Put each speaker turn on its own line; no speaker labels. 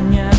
montaña,